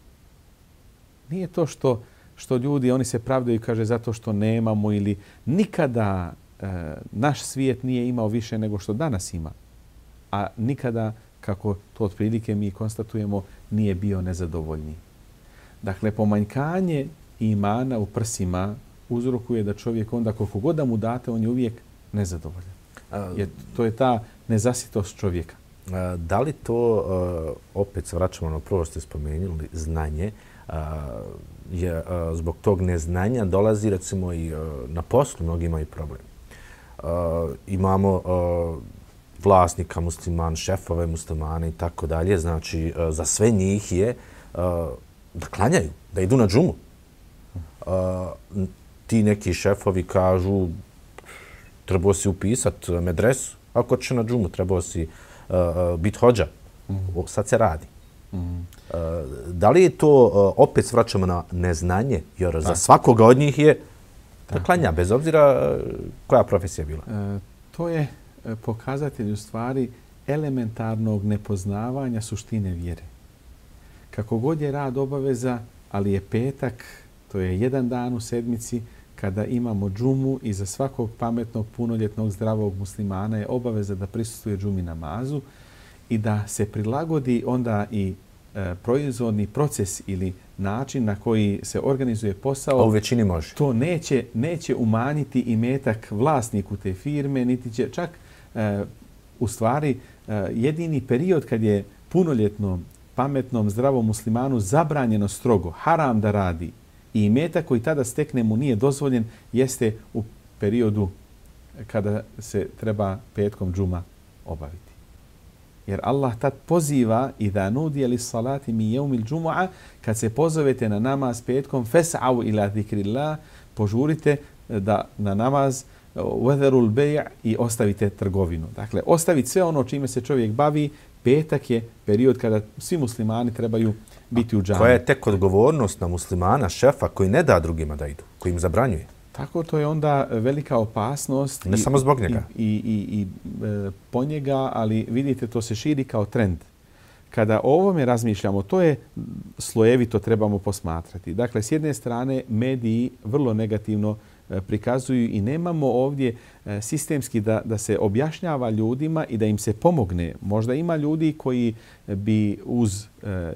Nije to što, što ljudi, oni se pravdaju i kaže zato što nemamo ili nikada e, naš svijet nije imao više nego što danas ima. A nikada, kako to otprilike mi konstatujemo, nije bio nezadovoljni. Dakle, pomanjkanje imana u prsima uzrokuje da čovjek onda koliko god da mu date, on je uvijek nezadovoljan. Jer to je ta nezasitost čovjeka. Da li to, opet se vraćamo na prvo što ste spomenuli, znanje, je zbog tog neznanja dolazi recimo i na poslu mnogi imaju problem. Imamo vlasnika musliman, šefove muslimane i tako dalje. Znači, za sve njih je da klanjaju, da idu na džumu. Ti neki šefovi kažu trebao si upisat medresu, ako će na džumu, trebao si uh, biti hođa. Mm. Sad se radi. Mm. Uh, da li je to, uh, opet svraćamo na neznanje, jer za svakoga od njih je da klanja, bez obzira koja profesija je bila? E, to je pokazatelj u stvari elementarnog nepoznavanja suštine vjere kako god je rad obaveza, ali je petak, To je jedan dan u sedmici kada imamo džumu i za svakog pametnog, punoljetnog, zdravog muslimana je obaveza da prisustuje džumi namazu i da se prilagodi onda i e, proizvodni proces ili način na koji se organizuje posao. A u većini može. To neće, neće umanjiti i metak vlasniku te firme, niti će čak e, u stvari e, jedini period kad je punoljetnom, pametnom, zdravom muslimanu zabranjeno strogo, haram da radi i meta koji tada stekne mu nije dozvoljen, jeste u periodu kada se treba petkom džuma obaviti. Jer Allah tad poziva i da nudi ali salati mi jeumil džumu'a, kad se pozovete na namaz petkom, fes'au ila zikrillah, požurite eh, da na namaz eh, weatherul bay' i ostavite trgovinu. Dakle, ostavite sve ono čime se čovjek bavi, petak je period kada svi muslimani trebaju biti u džami. Koja je tek odgovornost na muslimana, šefa, koji ne da drugima da idu, koji im zabranjuje? Tako to je onda velika opasnost. Ne i, samo zbog njega. I, i, i, i e, po njega, ali vidite, to se širi kao trend. Kada o ovome razmišljamo, to je slojevito trebamo posmatrati. Dakle, s jedne strane, mediji vrlo negativno e, prikazuju i nemamo ovdje e, sistemski da, da se objašnjava ljudima i da im se pomogne. Možda ima ljudi koji bi uz e,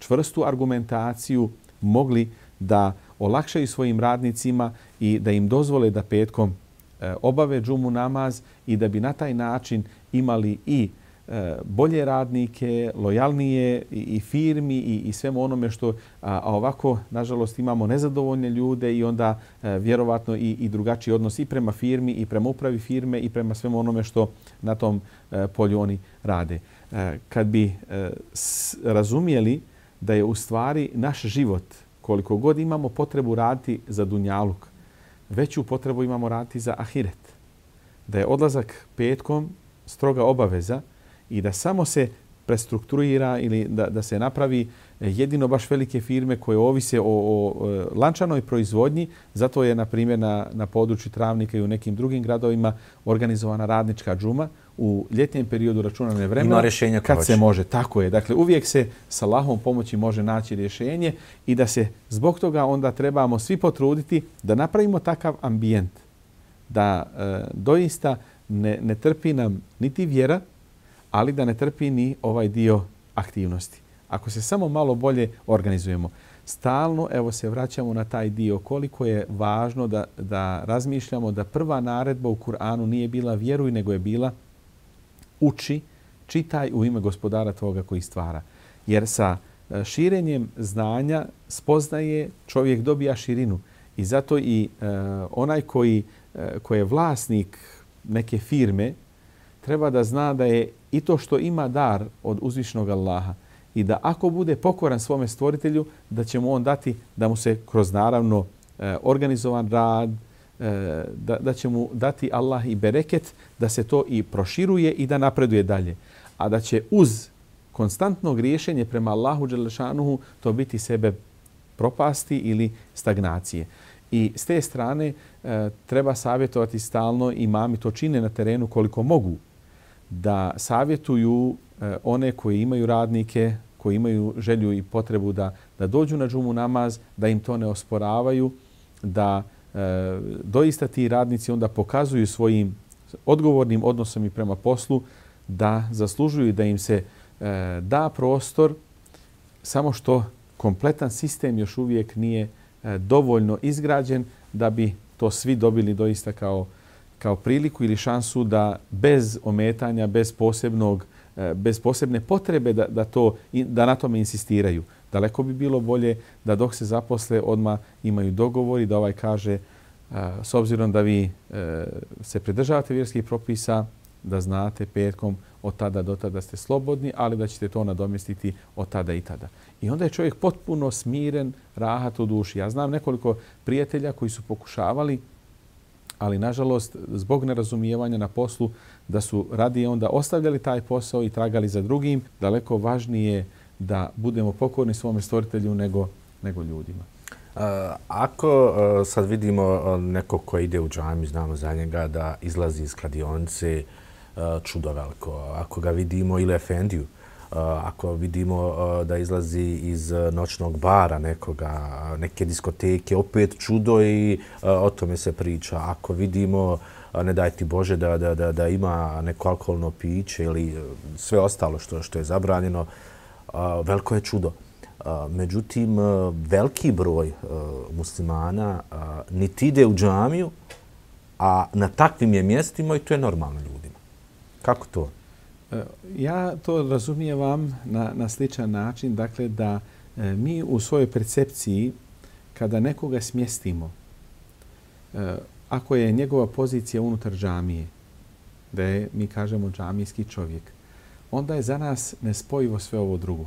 čvrstu argumentaciju mogli da olakšaju svojim radnicima i da im dozvole da petkom e, obave džumu namaz i da bi na taj način imali i e, bolje radnike, lojalnije i firmi i, i svemu onome što a, a ovako, nažalost, imamo nezadovoljne ljude i onda e, vjerovatno i, i drugačiji odnos i prema firmi i prema upravi firme i prema svemu onome što na tom e, polju oni rade. Kad bi razumijeli da je u stvari naš život, koliko god imamo potrebu raditi za dunjaluk, veću potrebu imamo raditi za ahiret. Da je odlazak petkom stroga obaveza i da samo se prestrukturira ili da, da se napravi jedino baš velike firme koje ovise o, o, o lančanoj proizvodnji. Zato je, na primjer, na, na području Travnika i u nekim drugim gradovima organizovana radnička džuma u ljetnjem periodu računane vremena. Ima rješenja kad se može. Tako je. Dakle, uvijek se sa Allahom pomoći može naći rješenje i da se zbog toga onda trebamo svi potruditi da napravimo takav ambijent da e, doista ne, ne trpi nam niti vjera, ali da ne trpi ni ovaj dio aktivnosti. Ako se samo malo bolje organizujemo, stalno evo se vraćamo na taj dio koliko je važno da, da razmišljamo da prva naredba u Kur'anu nije bila vjeruj, nego je bila uči, čitaj u ime gospodara tvoga koji stvara. Jer sa e, širenjem znanja spoznaje čovjek dobija širinu. I zato i e, onaj koji, e, koji je vlasnik neke firme treba da zna da je i to što ima dar od uzvišnog Allaha i da ako bude pokoran svome stvoritelju, da će mu on dati da mu se kroz naravno e, organizovan rad, e, da, da će mu dati Allah i bereket da se to i proširuje i da napreduje dalje. A da će uz konstantno griješenje prema Allahu Đelešanuhu to biti sebe propasti ili stagnacije. I s te strane e, treba savjetovati stalno i mami to čine na terenu koliko mogu da savjetuju E, one koji imaju radnike, koji imaju želju i potrebu da, da dođu na džumu namaz, da im to ne osporavaju, da e, doista ti radnici onda pokazuju svojim odgovornim odnosom i prema poslu da zaslužuju da im se e, da prostor, samo što kompletan sistem još uvijek nije e, dovoljno izgrađen da bi to svi dobili doista kao kao priliku ili šansu da bez ometanja, bez posebnog e, E, bez posebne potrebe da, da, to, da na tome insistiraju. Daleko bi bilo bolje da dok se zaposle odma imaju dogovori da ovaj kaže e, s obzirom da vi e, se pridržavate vjerskih propisa, da znate petkom od tada do tada ste slobodni, ali da ćete to nadomjestiti od tada i tada. I onda je čovjek potpuno smiren, rahat u duši. Ja znam nekoliko prijatelja koji su pokušavali ali nažalost zbog nerazumijevanja na poslu da su radije onda ostavljali taj posao i tragali za drugim, daleko važnije da budemo pokorni svome stvoritelju nego, nego ljudima. Uh, ako sad vidimo neko ko ide u džami, znamo za njega da izlazi iz kladionice čudo veliko. Ako ga vidimo ili Efendiju, Eh, ako vidimo eh, da izlazi iz eh, noćnog bara nekoga, neke diskoteke, opet čudo i o tome se priča. Ako vidimo, ne daj ti Bože, da, da, da, da ima neko alkoholno piće ili sve ostalo što, što je zabranjeno, veliko je čudo. Međutim, veliki broj muslimana niti ide u džamiju, a na takvim je mjestima i to je normalno ljudima. Kako to? E, ja to razumijem vam na, na sličan način, dakle da e, mi u svojoj percepciji kada nekoga smjestimo, e, ako je njegova pozicija unutar džamije, da je, mi kažemo, džamijski čovjek, onda je za nas nespojivo sve ovo drugo.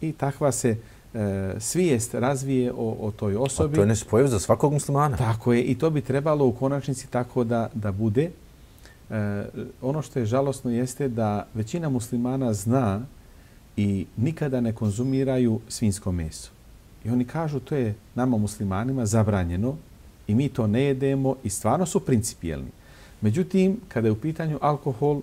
I takva se e, svijest razvije o, o toj osobi. A to je nespojivo za svakog muslimana. Tako je. I to bi trebalo u konačnici tako da, da bude. E, ono što je žalosno jeste da većina muslimana zna i nikada ne konzumiraju svinsko meso. I oni kažu to je nama muslimanima zabranjeno i mi to ne jedemo i stvarno su principijelni. Međutim, kada je u pitanju alkohol,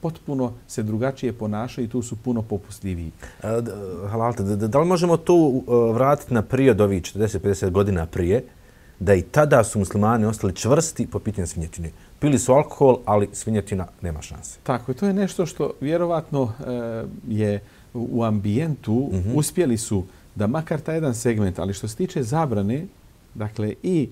potpuno se drugačije ponašaju i tu su puno popustljiviji. E, e, Halalte, da, da li možemo to e, vratiti na period ovih 40-50 godina prije, da i tada su muslimani ostali čvrsti po pitanju svinjetine? Pili su alkohol, ali svinjetina nema šanse. Tako, to je nešto što vjerovatno e, je u ambijentu mm -hmm. uspjeli su da makar taj jedan segment, ali što se tiče zabrane, dakle i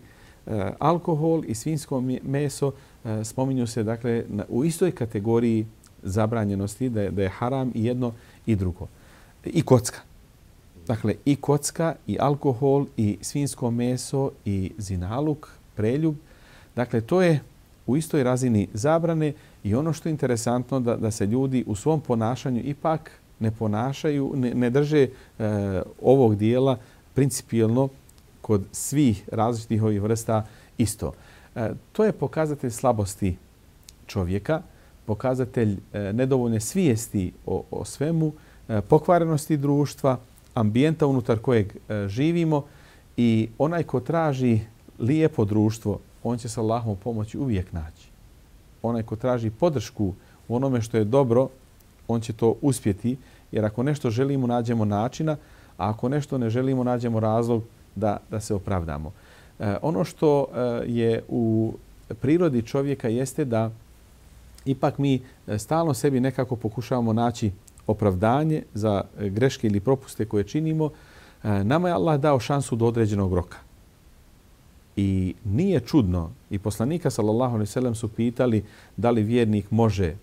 e, alkohol i svinsko meso e, spominju se dakle na, u istoj kategoriji zabranjenosti da je, da je haram i jedno i drugo. I kocka. Dakle, i kocka, i alkohol, i svinsko meso, i zinaluk, preljub. Dakle, to je u istoj razini zabrane i ono što je interesantno da, da se ljudi u svom ponašanju ipak ne ponašaju, ne, ne drže e, ovog dijela principijelno kod svih različitih ovih vrsta isto. E, to je pokazatelj slabosti čovjeka, pokazatelj e, nedovoljne svijesti o, o svemu, e, pokvarenosti društva, ambijenta unutar kojeg e, živimo i onaj ko traži lijepo društvo, on će sa Allahom pomoći uvijek naći. Onaj ko traži podršku u onome što je dobro, on će to uspjeti, jer ako nešto želimo, nađemo načina, a ako nešto ne želimo, nađemo razlog da, da se opravdamo. E, ono što e, je u prirodi čovjeka jeste da ipak mi e, stalno sebi nekako pokušavamo naći opravdanje za e, greške ili propuste koje činimo. E, nama je Allah dao šansu do određenog roka. I nije čudno, i poslanika sallallahu alaihi sallam su pitali da li vjernik može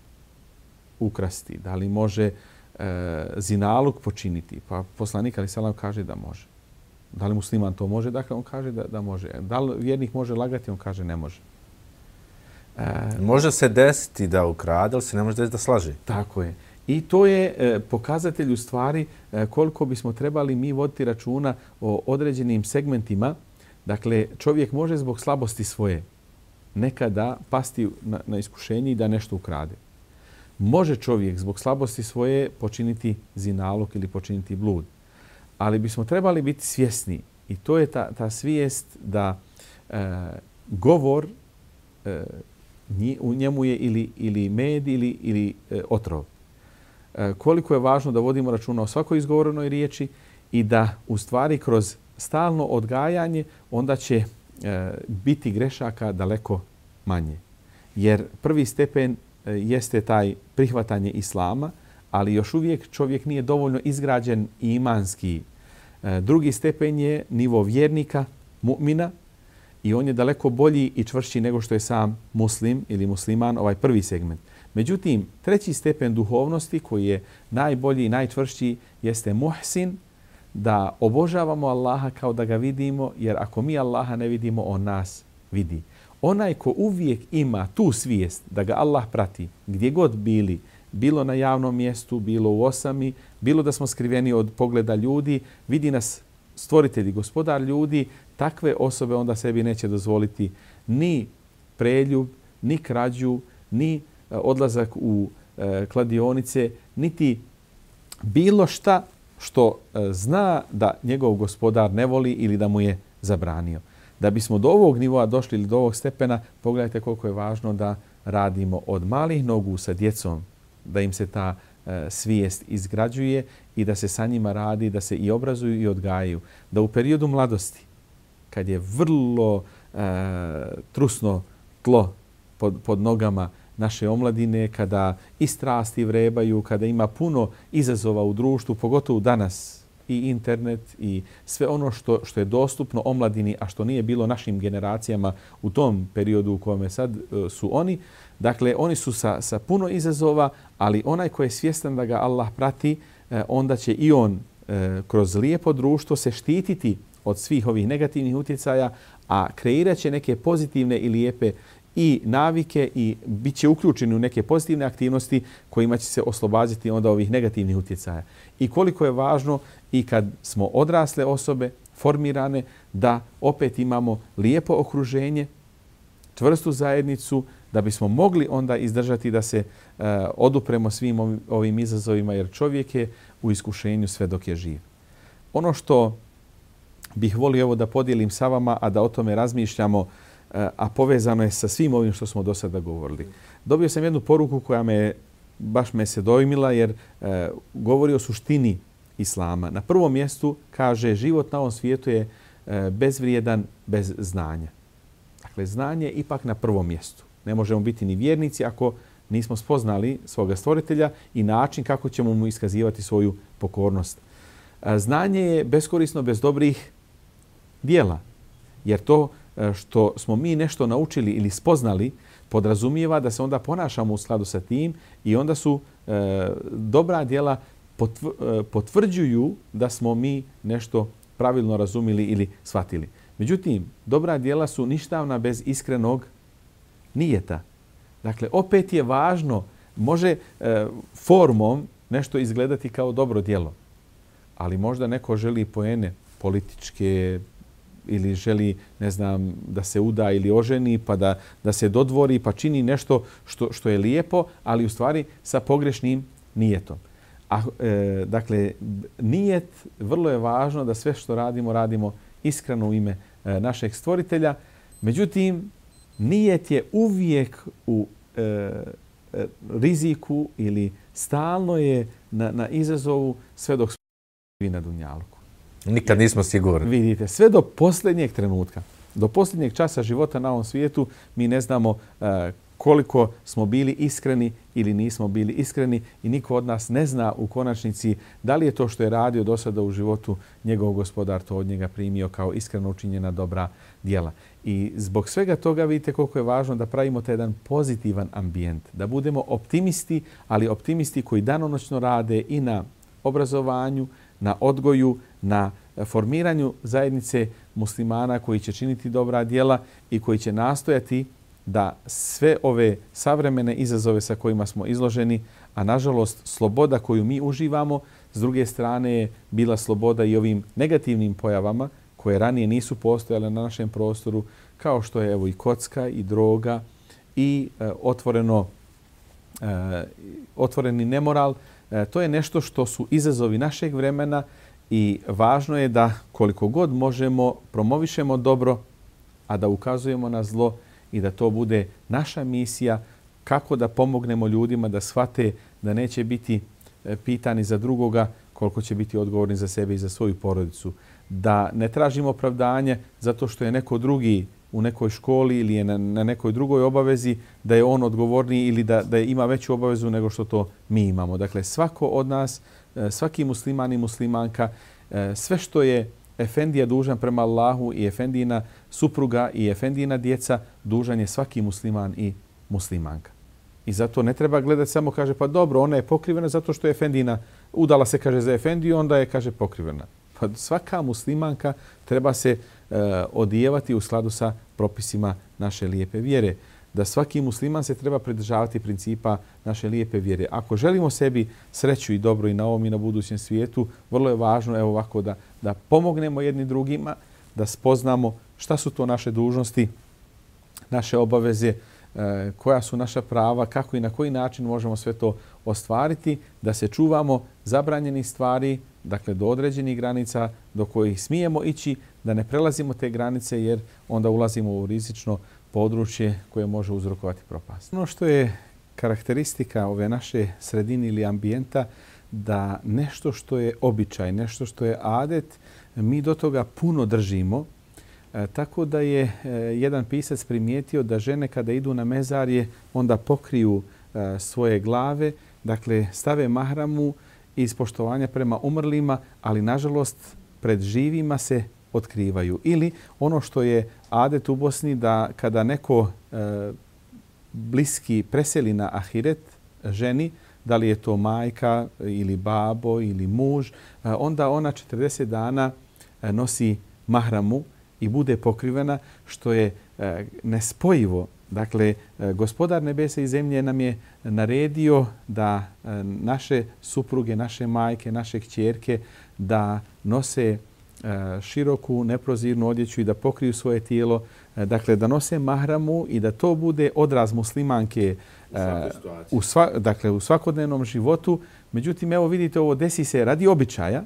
ukrasti, da li može e, zinaluk počiniti. Pa poslanik alaihi sallam kaže da može. Da li musliman to može? Dakle, on kaže da, da može. Da li vjernik može lagati? On kaže ne može. E, može se desiti da ukrade, ali se ne može desiti da slaže. Tako je. I to je e, pokazatelj u stvari e, koliko bismo trebali mi voditi računa o određenim segmentima. Dakle, čovjek može zbog slabosti svoje nekada pasti na, na iskušenje i da nešto ukrade. Može čovjek zbog slabosti svoje počiniti zinalog ili počiniti blud. Ali bismo trebali biti svjesni i to je ta, ta svijest da e, govor e, u njemu je ili, ili med ili, ili e, otrov. E, koliko je važno da vodimo računa o svakoj izgovorenoj riječi i da u stvari kroz stalno odgajanje onda će e, biti grešaka daleko manje. Jer prvi stepen e, jeste taj prihvatanje islama, ali još uvijek čovjek nije dovoljno izgrađen i imanski. Drugi stepen je nivo vjernika, mu'mina, i on je daleko bolji i čvršći nego što je sam muslim ili musliman, ovaj prvi segment. Međutim, treći stepen duhovnosti koji je najbolji i najčvršći jeste muhsin, da obožavamo Allaha kao da ga vidimo, jer ako mi Allaha ne vidimo, on nas vidi. Onaj ko uvijek ima tu svijest da ga Allah prati, gdje god bili, bilo na javnom mjestu, bilo u osami, bilo da smo skriveni od pogleda ljudi, vidi nas stvoritelji, gospodar ljudi, takve osobe onda sebi neće dozvoliti ni preljub, ni krađu, ni E, odlazak u e, kladionice, niti bilo šta što e, zna da njegov gospodar ne voli ili da mu je zabranio. Da bismo do ovog nivoa došli ili do ovog stepena, pogledajte koliko je važno da radimo od malih nogu sa djecom, da im se ta e, svijest izgrađuje i da se sa njima radi, da se i obrazuju i odgajaju. Da u periodu mladosti, kad je vrlo e, trusno tlo pod, pod nogama naše omladine, kada i strasti vrebaju, kada ima puno izazova u društvu, pogotovo danas, i internet i sve ono što, što je dostupno omladini, a što nije bilo našim generacijama u tom periodu u kojem sad e, su oni. Dakle, oni su sa, sa puno izazova, ali onaj ko je svjestan da ga Allah prati, e, onda će i on e, kroz lijepo društvo se štititi od svih ovih negativnih utjecaja, a kreirat će neke pozitivne i lijepe i navike i bit će uključeni u neke pozitivne aktivnosti kojima će se oslobaziti onda ovih negativnih utjecaja. I koliko je važno i kad smo odrasle osobe formirane da opet imamo lijepo okruženje, tvrstu zajednicu, da bismo mogli onda izdržati da se e, odupremo svim ovim, ovim izazovima jer čovjek je u iskušenju sve dok je živ. Ono što bih volio ovo da podijelim sa vama, a da o tome razmišljamo, E, a povezano je sa svim ovim što smo do sada govorili. Dobio sam jednu poruku koja me baš me se dojmila jer e, govori o suštini islama. Na prvom mjestu kaže život na ovom svijetu je e, bezvrijedan bez znanja. Dakle, znanje je ipak na prvom mjestu. Ne možemo biti ni vjernici ako nismo spoznali svoga stvoritelja i način kako ćemo mu iskazivati svoju pokornost. E, znanje je beskorisno bez dobrih dijela. Jer to E, što smo mi nešto naučili ili spoznali podrazumijeva da se onda ponašamo u skladu sa tim i onda su e, dobra djela E, potvrđuju da smo mi nešto pravilno razumili ili shvatili. Međutim, dobra djela su ništavna bez iskrenog nijeta. Dakle, opet je važno, može e, formom nešto izgledati kao dobro djelo, ali možda neko želi poene političke ili želi, ne znam, da se uda ili oženi, pa da, da se dodvori, pa čini nešto što, što je lijepo, ali u stvari sa pogrešnim nijetom. A, e, dakle, nijet, vrlo je važno da sve što radimo, radimo iskreno u ime e, našeg stvoritelja. Međutim, nijet je uvijek u e, e, riziku ili stalno je na, na izazovu sve dok smo na Dunjaluku. Nikad nismo sigurni. Vidite, sve do posljednjeg trenutka, do posljednjeg časa života na ovom svijetu, mi ne znamo e, koliko smo bili iskreni ili nismo bili iskreni i niko od nas ne zna u konačnici da li je to što je radio do sada u životu njegov gospodar to od njega primio kao iskreno učinjena dobra dijela. I zbog svega toga vidite koliko je važno da pravimo taj jedan pozitivan ambijent, da budemo optimisti, ali optimisti koji danonoćno rade i na obrazovanju, na odgoju, na formiranju zajednice muslimana koji će činiti dobra dijela i koji će nastojati da sve ove savremene izazove sa kojima smo izloženi, a nažalost sloboda koju mi uživamo, s druge strane je bila sloboda i ovim negativnim pojavama koje ranije nisu postojale na našem prostoru, kao što je evo i kocka i droga i e, otvoreno, e, otvoreni nemoral. E, to je nešto što su izazovi našeg vremena i važno je da koliko god možemo promovišemo dobro, a da ukazujemo na zlo, i da to bude naša misija kako da pomognemo ljudima da shvate da neće biti e, pitani za drugoga koliko će biti odgovorni za sebe i za svoju porodicu. Da ne tražimo opravdanje zato što je neko drugi u nekoj školi ili je na, na nekoj drugoj obavezi da je on odgovorniji ili da, da ima veću obavezu nego što to mi imamo. Dakle, svako od nas, e, svaki musliman i muslimanka, e, sve što je Efendija dužan prema Allahu i Efendina supruga i Efendina djeca dužan je svaki musliman i muslimanka. I zato ne treba gledati samo, kaže, pa dobro, ona je pokrivena zato što je Efendina udala se, kaže, za Efendiju, onda je, kaže, pokrivena. Pa svaka muslimanka treba se uh, Eh, odijevati u skladu sa propisima naše lijepe vjere da svaki musliman se treba pridržavati principa naše lijepe vjere. Ako želimo sebi sreću i dobro i na ovom i na budućem svijetu, vrlo je važno evo ovako da, da pomognemo jedni drugima, da spoznamo šta su to naše dužnosti, naše obaveze, eh, koja su naša prava, kako i na koji način možemo sve to ostvariti, da se čuvamo zabranjenih stvari, dakle do određenih granica do kojih smijemo ići, da ne prelazimo te granice jer onda ulazimo u rizično područje koje može uzrokovati propast. Ono što je karakteristika ove naše sredine ili ambijenta da nešto što je običaj, nešto što je adet, mi do toga puno držimo. E, tako da je e, jedan pisac primijetio da žene kada idu na mezarje onda pokriju e, svoje glave, dakle stave mahramu iz poštovanja prema umrlima, ali nažalost pred živima se otkrivaju. Ili ono što je adet u Bosni da kada neko e, bliski preseli na ahiret ženi, da li je to majka ili babo ili muž, e, onda ona 40 dana e, nosi mahramu i bude pokrivena, što je e, nespojivo. Dakle, gospodar nebesa i zemlje nam je naredio da naše supruge, naše majke, naše kćerke da nose široku, neprozirnu odjeću i da pokriju svoje tijelo. Dakle, da nose mahramu i da to bude odraz muslimanke u, sva, dakle, u svakodnevnom životu. Međutim, evo vidite, ovo desi se radi običaja.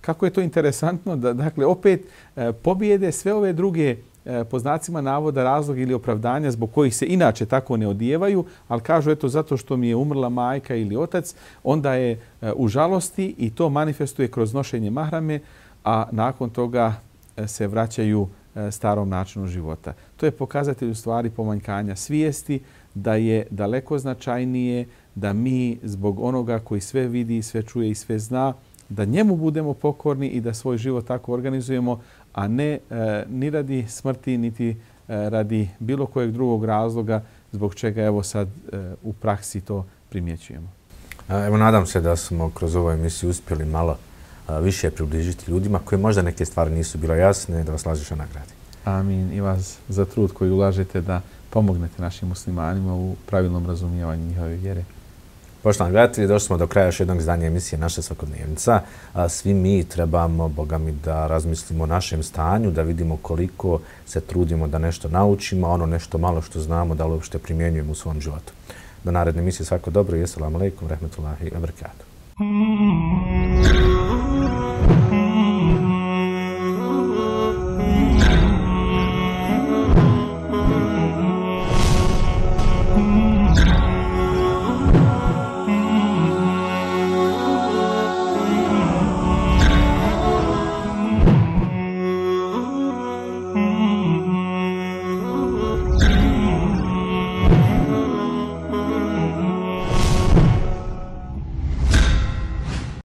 Kako je to interesantno da dakle opet e, pobijede sve ove druge e, E, po znacima navoda razlog ili opravdanja zbog kojih se inače tako ne odijevaju, ali kažu eto zato što mi je umrla majka ili otac, onda je e, u žalosti i to manifestuje kroz nošenje mahrame, a nakon toga e, se vraćaju starom načinu života. To je pokazatelj u stvari pomanjkanja svijesti, da je daleko značajnije da mi zbog onoga koji sve vidi, sve čuje i sve zna, da njemu budemo pokorni i da svoj život tako organizujemo, a ne e, ni radi smrti, niti e, radi bilo kojeg drugog razloga zbog čega evo sad e, u praksi to primjećujemo. Evo, nadam se da smo kroz ovu emisiju uspjeli malo više približiti ljudima koji možda neke stvari nisu bilo jasne, da vas lažiš o nagradi. Amin. I vas za trud koji ulažete da pomognete našim muslimanima u pravilnom razumijevanju njihove vjere. Poštovani gledatelji, došli smo do kraja još jednog zdanja emisije Naša svakodnevnica. Svi mi trebamo, Boga mi, da razmislimo o našem stanju, da vidimo koliko se trudimo da nešto naučimo, ono nešto malo što znamo da li uopšte primjenjujemo u svom životu. Do naredne emisije svako dobro i assalamu alaikum, rahmetullahi wa barakatuh.